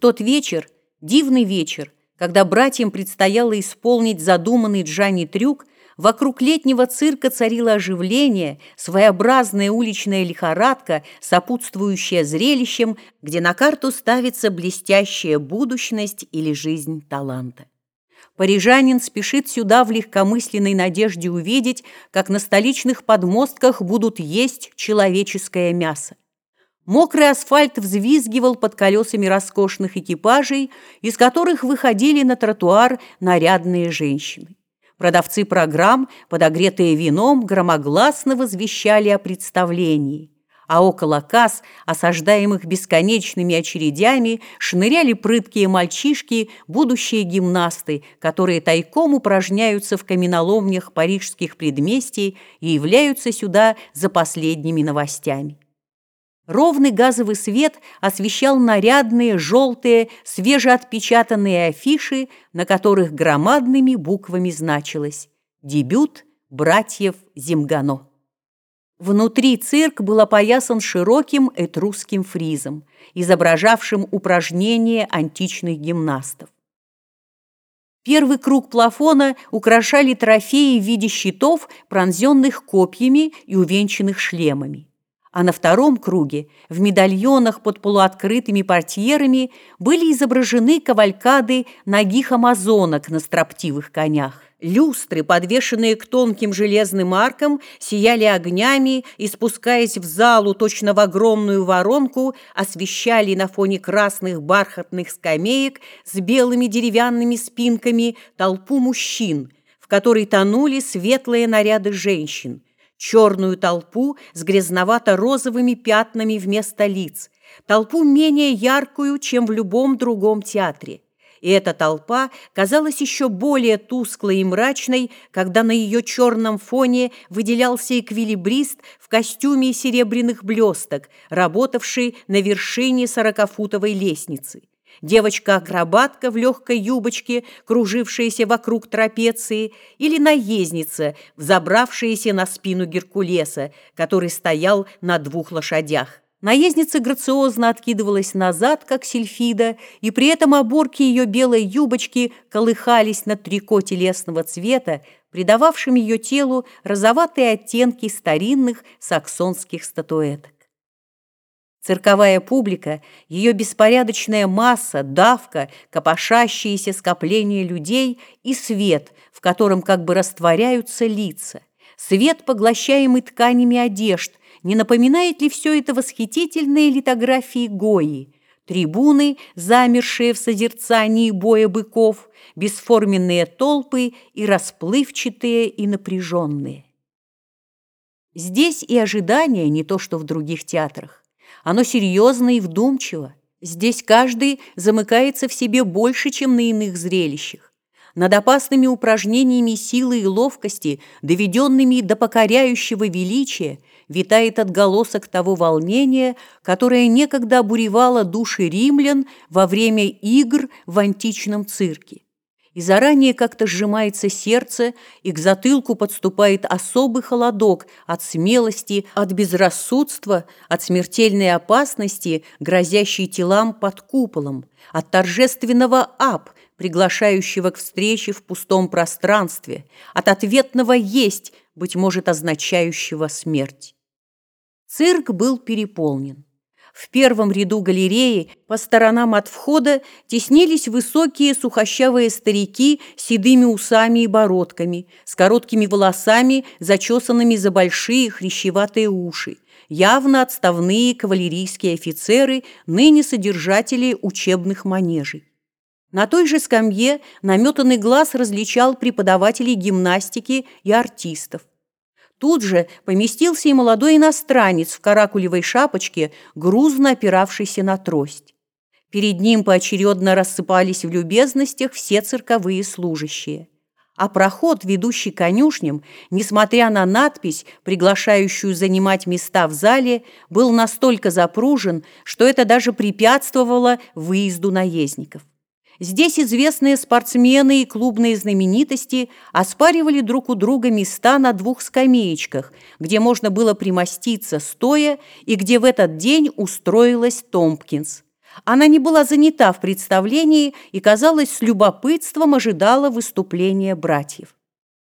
тот вечер, дивный вечер, когда братьям предстояло исполнить задуманный Джани трюк, вокруг летнего цирка царило оживление, своеобразная уличная лихорадка, сопутствующая зрелищем, где на карту ставится блестящая будущность или жизнь таланта. Парижанин спешит сюда в легкомысленной надежде увидеть, как на столичных подмостках будут есть человеческое мясо. Мокрый асфальт взвизгивал под колесами роскошных экипажей, из которых выходили на тротуар нарядные женщины. Продавцы программ, подогретые вином, громогласно возвещали о представлении, а около касс, осаждаемых бесконечными очередями, шныряли прыткие мальчишки, будущие гимнасты, которые тайком упражняются в каменоломнях парижских предместий и являются сюда за последними новостями. Ровный газовый свет освещал нарядные, желтые, свежеотпечатанные афиши, на которых громадными буквами значилось «Дебют братьев Зимгано». Внутри цирк был опоясан широким этрусским фризом, изображавшим упражнения античных гимнастов. Первый круг плафона украшали трофеи в виде щитов, пронзенных копьями и увенчанных шлемами а на втором круге в медальонах под полуоткрытыми портьерами были изображены кавалькады ногих амазонок на строптивых конях. Люстры, подвешенные к тонким железным аркам, сияли огнями и, спускаясь в залу точно в огромную воронку, освещали на фоне красных бархатных скамеек с белыми деревянными спинками толпу мужчин, в которой тонули светлые наряды женщин – черную толпу с грязновато-розовыми пятнами вместо лиц, толпу менее яркую, чем в любом другом театре. И эта толпа казалась еще более тусклой и мрачной, когда на ее черном фоне выделялся эквилибрист в костюме серебряных блесток, работавший на вершине сорокафутовой лестницы. Девочка-акробатка в легкой юбочке, кружившаяся вокруг трапеции, или наездница, взобравшаяся на спину Геркулеса, который стоял на двух лошадях. Наездница грациозно откидывалась назад, как сельфида, и при этом оборки ее белой юбочки колыхались на трико телесного цвета, придававшим ее телу розоватые оттенки старинных саксонских статуэток. Цирковая публика, ее беспорядочная масса, давка, копошащиеся скопления людей и свет, в котором как бы растворяются лица. Свет, поглощаемый тканями одежд, не напоминает ли все это восхитительные литографии Гои? Трибуны, замершие в созерцании боя быков, бесформенные толпы и расплывчатые и напряженные. Здесь и ожидания не то, что в других театрах. Оно серьезно и вдумчиво. Здесь каждый замыкается в себе больше, чем на иных зрелищах. Над опасными упражнениями силы и ловкости, доведенными до покоряющего величия, витает отголосок того волнения, которое некогда обуревало души римлян во время игр в античном цирке и заранее как-то сжимается сердце, и к затылку подступает особый холодок от смелости, от безрассудства, от смертельной опасности, грозящей телам под куполом, от торжественного «ап», приглашающего к встрече в пустом пространстве, от ответного «есть», быть может, означающего смерть. Цирк был переполнен. В первом ряду галереи по сторонам от входа теснились высокие сухощавые старики с седыми усами и бородками, с короткими волосами, зачесанными за большие хрящеватые уши, явно отставные кавалерийские офицеры, ныне содержатели учебных манежей. На той же скамье наметанный глаз различал преподавателей гимнастики и артистов. Тут же поместился и молодой иностранец в каракулевой шапочке, грузно опиравшийся на трость. Перед ним поочередно рассыпались в любезностях все цирковые служащие. А проход, ведущий конюшням, несмотря на надпись, приглашающую занимать места в зале, был настолько запружен, что это даже препятствовало выезду наездников. Здесь известные спортсмены и клубные знаменитости оспаривали друг у друга места на двух скамеечках, где можно было примоститься стоя и где в этот день устроилась Томпкинс. Она не была занята в представлении и, казалось, с любопытством ожидала выступления братьев.